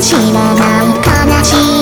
知らない悲しい